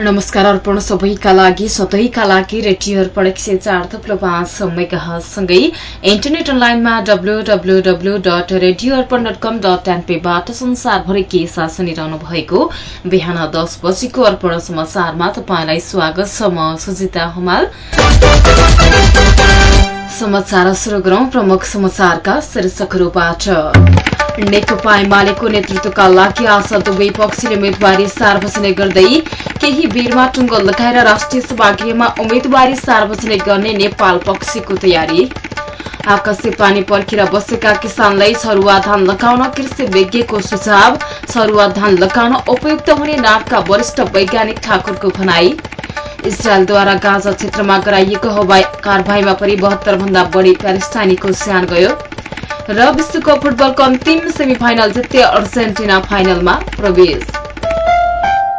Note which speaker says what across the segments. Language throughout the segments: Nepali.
Speaker 1: नमस्कार अर्पण सबैका लागि सधैँका लागि रेडियो अर्पण एक सय चार थप्लो पाँच मेगासँगै इन्टरनेट अनलाइनमा W W W dot radio Arpan dot com dot एनपीबाट संसारभरि के साथ सुनिरहनु भएको बिहान दस बजीको अर्पण समाचारमा तपाईँलाई स्वागत छ। म सुजिता हुमाल। नेकपा एमालेको नेतृत्वका लागि आज दुवै पक्षले उम्मेद्वारी सार्वजनिक गर्दै केही बेरमा टुङ्गो लगाएर राष्ट्रिय सभागृहमा उम्मेद्वारी सार्वजनिक गर्ने नेपाल पक्षको तयारी। आकाशे पानी पर्खेर बसेका किसानलाई सरुवा धान लगाउन कृषि विज्ञको सुझाव सरुवा धान लगाउन उपयुक्त हुने नाटका वरिष्ठ वैज्ञानिक ठाकुरको भनाई। इजरायलद्वारा गाजा क्षेत्रमा गराइएको हवाई कारवाहीमा परि बहत्तर भन्दा बढ़ी प्यालेस्टाइनीको स्यान गयो। र विश्वकप फुटबलको अन्तिम सेमी फाइनल जित्ते अर्जेन्टिना फाइनलमा प्रवेश।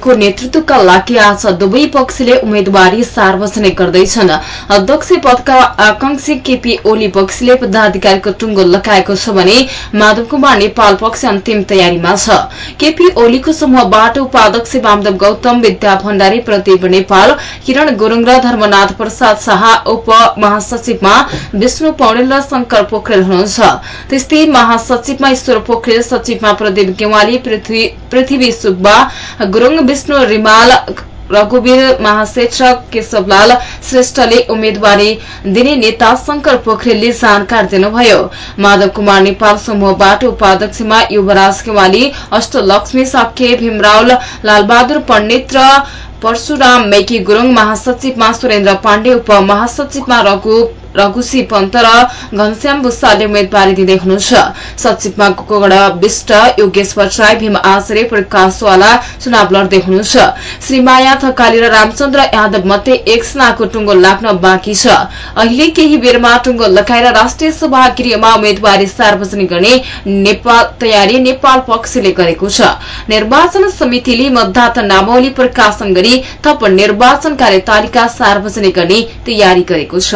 Speaker 1: को नेतृत्वका लागि आज दुवै पक्षले उम्मेद्वारी सार्वजनिक गर्दैछन्। अध्यक्ष पदका आकांक्षी केपी ओली पक्षले पदाधिकारीको टुङ्गो लगाएको छ भने माधव कुमार नेपाल पक्ष अन्तिम तयारीमा छ। केपी ओलीको समूहबाट उपाध्यक्ष वामदेव गौतम विद्या भण्डारी प्रदीप नेपाल किरण गुरूङ र धर्मनाथ प्रसाद शाह उप महासचिवमा विष्णु पौडेल र शंकर पोखरेल हुनुहुन्छ। त्यस्तै महासचिवमा ईश्वर पोखरेल सचिवमा प्रदीप गेवाली पृथ्वी सुब्बा गुरूङ विष्णु रिमाल रघुवीर महाशेष र केशवलाल श्रेष्ठले उम्मेद्वारी दिने नेता शंकर पोखरेलले जानकारी दिनुभयो। माधव कुमार नेपाल समूहबाट उपाध्यक्षमा युवराज केवाली अष्टलक्ष्मी साके भीमरावल लालबहादुर पण्डित र परशुराम मेकी गुरूङ महासचिवमा सुरेन्द्र पाण्डे उप महासचिवमा रघु रघुसी पन्त र घनश्याम बुस्साले उम्मेद्वारी दिँदै हुनुहुन्छ। सचिवमा गोकर्ण विष्ट योगेश भट्टराई भीम आचार्य प्रकाशवाला चुनाव लड्दै हुनुहुन्छ। श्री माया थकाली र रामचन्द्र यादव मध्ये एकजनाको टुङ्गो लाग्न बाँकी छ। अहिले केही बेरमा टुङ्गो लगाएर राष्ट्रिय सभा गृहमा उम्मेद्वारी सार्वजनिक गर्ने नेपाल तयारी नेपाल पक्षले गरेको छ। निर्वाचन समितिले मतदाता नामावली प्रकाशन गरी थप निर्वाचन कार्यतालिका सार्वजनिक गर्ने तयारी गरेको छ।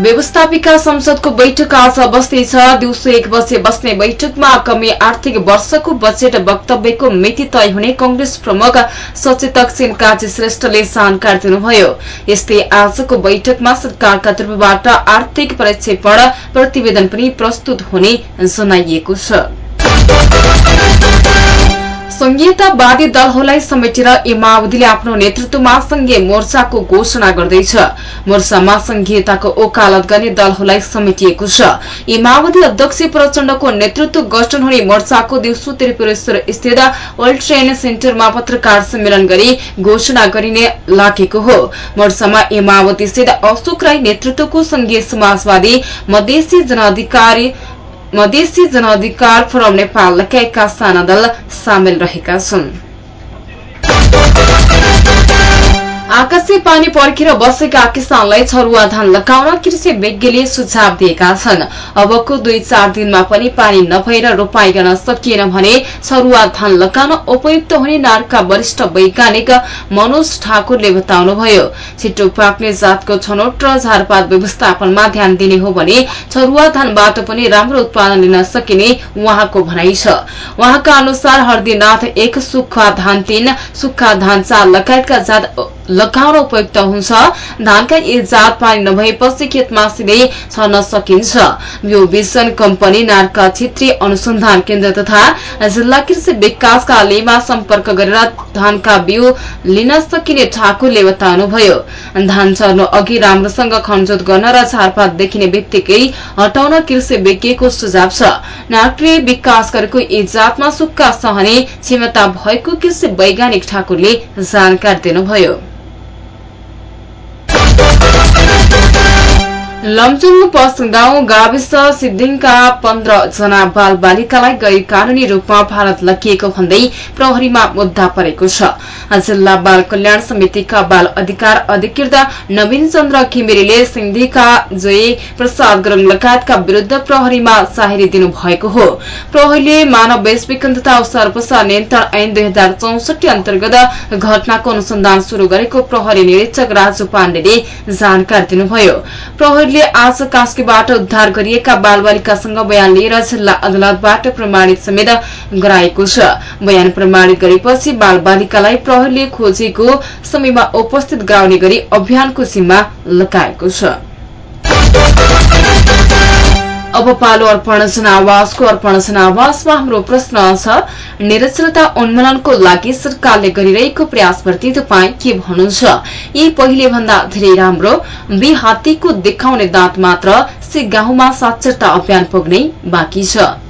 Speaker 1: व्यवस्थापिका संसदको बैठक आज बस्दैछ दिउँसो एक बजे बस्ने बैठकमा आगामी आर्थिक वर्षको बजेट वक्तव्यको मिति तय हुने कंग्रेस प्रमुख सचेतक सेन काजी श्रेष्ठले जानकारी दिनुभयो। यस्तै आजको बैठकमा सरकारका तर्फबाट आर्थिक प्रक्षेपण प्रतिवेदन पनि प्रस्तुत हुने जनाइएको छ। संघीयतावादी दलहरूलाई समेटेर ए माओवादीले आफ्नो नेतृत्वमा संघीय मोर्चाको घोषणा गर्दैछ। मोर्चामा संघीयताको ओकालत गर्ने दलहरूलाई समेटिएको छ। ए माओवादी अध्यक्ष प्रचण्डको नेतृत्व गठन हुने मोर्चाको दिउँसो त्रिपुरेश्वर स्थित वर्ल्ड ट्रेन सेन्टरमा पत्रकार सम्मेलन गरी घोषणा गरिने लागेको हो। मोर्चामा ए माओवादीसित अशोक राई नेतृत्वको संघीय समाजवादी मधेसी जनाधिकारी मधेसी जनअधिकार फोरम नेपाल लगायतका साना दल सामेल रहेका छन् आकाशे पानी पर्खेर बसेका किसानलाई छरुवा धान लगाउन कृषि विज्ञले सुझाव दिएका छन्। अबको दुई चार दिनमा पनि पानी नभएर रोपाई गर्न सकिएन भने छरुवा धान लगाउन उपयुक्त हुने नारका वरिष्ठ वैज्ञानिक मनोज ठाकुरले बताउनुभयो छिटो पाक्ने जातको छनौट र झारपात व्यवस्थापनमा ध्यान दिने हो भने छरुवा धानबाट पनि राम्रो उत्पादन लिन सकिने उहाँको भनाइ छ। उहाँका अनुसार हर्दीनाथ एक सुक्खा धान तीन सुक्खा धान चार लगायतका जात लगाउन उपयुक्त हुन्छ। धानका जात पानी नभएपछि खेतमा सिधै छर्न सकिन्छ। यो विजन कम्पनी नारका क्षेत्रीय अनुसन्धान केन्द्र तथा जिल्ला कृषि विकास कार्यालयमा सम्पर्क गरेर धानका बिउ लिन सकिने ठाकुरले बताउनुभयो। धान छर्नु अघि राम्रोसँग खनजोत गर्न र झारपात देखिने बित्तिकै हटाउन कृषि विज्ञको सुझाव छ। नागले विकास गरेको यी जातमा सुक्खा सहने क्षमता भएको कृषि वैज्ञानिक ठाकुरले जानकारी दिनुभयो। लमचुङ पस गाउँ गाविस सिद्धिङका पन्ध्र जना बाल बालिकालाई गैर कानूनी रूपमा भारत लगिएको भन्दै प्रहरीमा मुद्दा परेको छ। जिल्ला बाल कल्याण समितिका बाल अधिकार अधिकृत नवीन चन्द्र घिमिरेले सिन्धीका जोय प्रसाद गुरूङ लगायतका विरूद्ध प्रहरीमा साहिरी दिनुभएको हो। प्रहरीले मानव वैश्विकन तथा सर्वसा नियन्त्रण ऐन दुई हजार चौसठी अन्तर्गत घटनाको अनुसन्धान शुरू गरेको प्रहरी निरीक्षक राजु पाण्डेले जानकारी दिनुभयो। प्रहरीले आज कास्कीबाट उद्धार गरिएका बालबालिकासँग बयान लिएर जिल्ला अदालतबाट प्रमाणित समेत गराएको छ। बयान प्रमाणित गरेपछि बालबालिकालाई प्रहरीले खोजेको समयमा उपस्थित गराउने गरी अभियानको जिम्मा लगाएको छ। अब पालो अर्पण जनावासको अर्पण जनावासमा हाम्रो प्रश्न छ निरक्षरता उन्मूलनको लागि सरकारले गरिरहेको प्रयासप्रति तपाईँ के भन्नुहुन्छ? यी पहिले भन्दा धेरै राम्रो बी हात्तीको देखाउने दाँत मात्र सी गाउँमा साक्षरता अभियान पुग्ने बाँकी छ।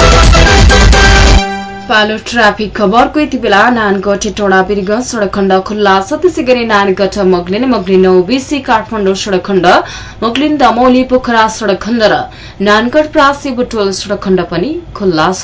Speaker 1: पालो ट्राफिक खबरको यति बेला नानगढ टोडा बिर्ग सड़क खण्ड खुल्ला छ त्यसै गरी नानगढ मगलिन मगलिन ओबिसी काठमाडौँ सड़क खण्ड मगलिन दमौली पोखरा सड़क खण्ड र नानगढ प्रासी बुटोल सड़क खण्ड पनि खुल्ला छ।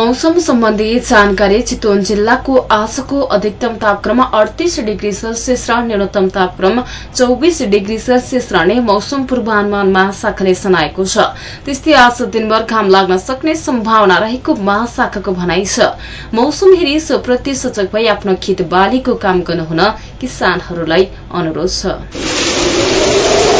Speaker 1: मौसम सम्बन्धी जानकारी चितवन जिल्लाको आजको अधिकतम तापक्रम अडतिस डिग्री सेल्सियस र न्यूनतम तापक्रम चौबिस डिग्री सेल्सियस रहने मौसम पूर्वानुमान महाशाखाले सुनाएको छ। त्यस्तै आज दिनभर घाम लाग्न सक्ने सम्भावना रहेको महाशाखाको भनाइ छ। मौसम हेरी सोप्रति सचक भई आफ्नो खेत बालीको काम गर्नुहुन किसानहरूलाई अनुरोध छ।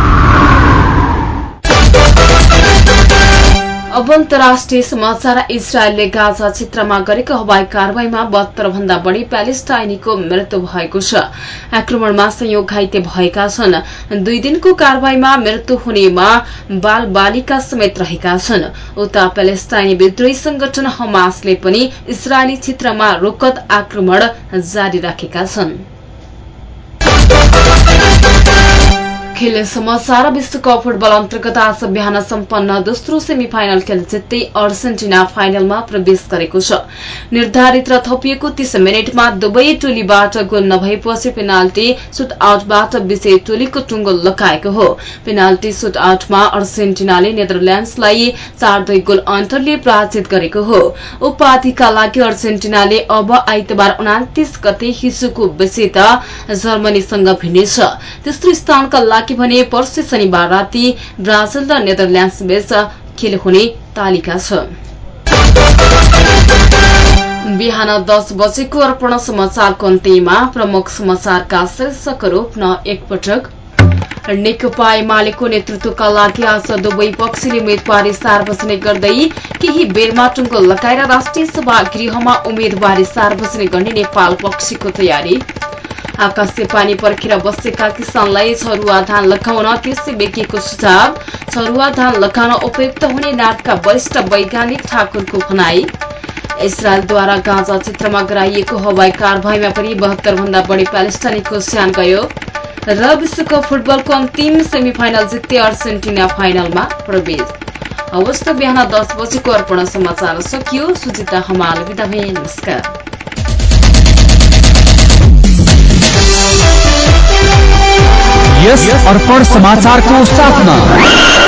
Speaker 1: अब अन्तर्राष्ट्रिय समाचार इजरायलले गाजा क्षेत्रमा गरेको हवाई कारवाहीमा बहत्तर भन्दा बढ़ी प्यालेस्टाइनीको मृत्यु भएको छ। आक्रमणमा संयोग घाइते भएका छन्। दुई दिनको कारवाहीमा मृत्यु हुनेमा बाल बालिका समेत रहेका छन्। उता प्यालेस्टाइनी विद्रोही संगठन हमासले पनि इजरायली क्षेत्रमा रोकत आक्रमण जारी राखेका छन्। खेल समाचार विश्वकप फुटबल अन्तर्गत आज बिहान सम्पन्न दोस्रो सेमी फाइनल खेल जित्दै अर्जेन्टिना फाइनलमा प्रवेश गरेको छ। निर्धारित र थपिएको तीस मिनटमा दुवै टोलीबाट गोल नभएपछि पेनाल्टी सुट आउटबाट विजय टोलीको टुङ्गो लगाएको हो। पेनाल्टी सुट आउटमा अर्जेन्टिनाले नेदरल्याण्डसलाई चार दुई गोल अन्तरले पराजित गरेको हो। उपाधिका लागि अर्जेन्टिनाले अब आइतबार उनातिस गते हिजोको विजेता जर्मनीसँग भिड्नेछ तेस्रो स्थानका लागि भने पर्सि शनिबार राति ब्राजिल र नेदरल्याण्ड बीच खेल हुने तालिका छ। बिहान दस बजेको अर्पण समाचारको अन्त्यमा प्रमुख समाचारका शीर्षकहरू पुनः एकपटक नेकपा एमालेको नेतृत्वका लागि आज दुवै पक्षले उम्मेद्वारी सार्वजनिक गर्दै केही बेरमा टुङ्गो लगाएर राष्ट्रिय सभा गृहमा उम्मेद्वारी सार्वजनिक गर्ने नेपाल पक्षको तयारी। आकाशे पानी पर्खेर बसेका किसानलाई छरुवा धान लगाउन कृषि विज्ञको सुझाव। छरुवा धान लगाउन उपयुक्त हुने नाटका वरिष्ठ वैज्ञानिक ठाकुरको भनाई। इजरायलद्वारा गाँजा क्षेत्रमा गराइएको हवाई कारवाहीमा पनि बहत्तर भन्दा बढ़ी प्यालेस्टाइनीको स्यान गयो। र विश्वकप फुटबलको अन्तिम सेमी फाइनल जित्दै अर्जेन्टिना फाइनलमा प्रवेश। अवस्था बिहान दस बजेको अर्पण समाचार सकियो। सुजिता हमाल नमस्कार।
Speaker 2: यस अर्पण समाचारको साथमा।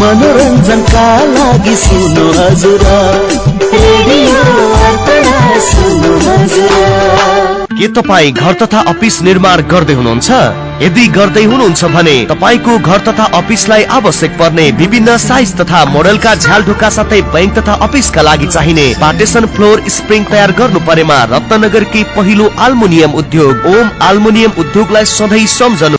Speaker 3: मनोरञ्जनका लागि सुन्नु हजुर।
Speaker 2: के तपाईँ घर तथा अफिस निर्माण गर्दै हुनुहुन्छ? यदि गर्दै हुनुहुन्छ भने तपाईँको घर तथा अफिसलाई आवश्यक पर्ने विभिन्न साइज तथा मोडलका झ्यालढोका साथै बैंक तथा अफिसका लागि चाहिने पार्टेसन फ्लोर स्प्रिङ तयार गर्नु परेमा रत्नगरकी पहिलो आल्मुनियम उद्योग ओम आल्मुनियम उद्योगलाई सधैँ सम्झनु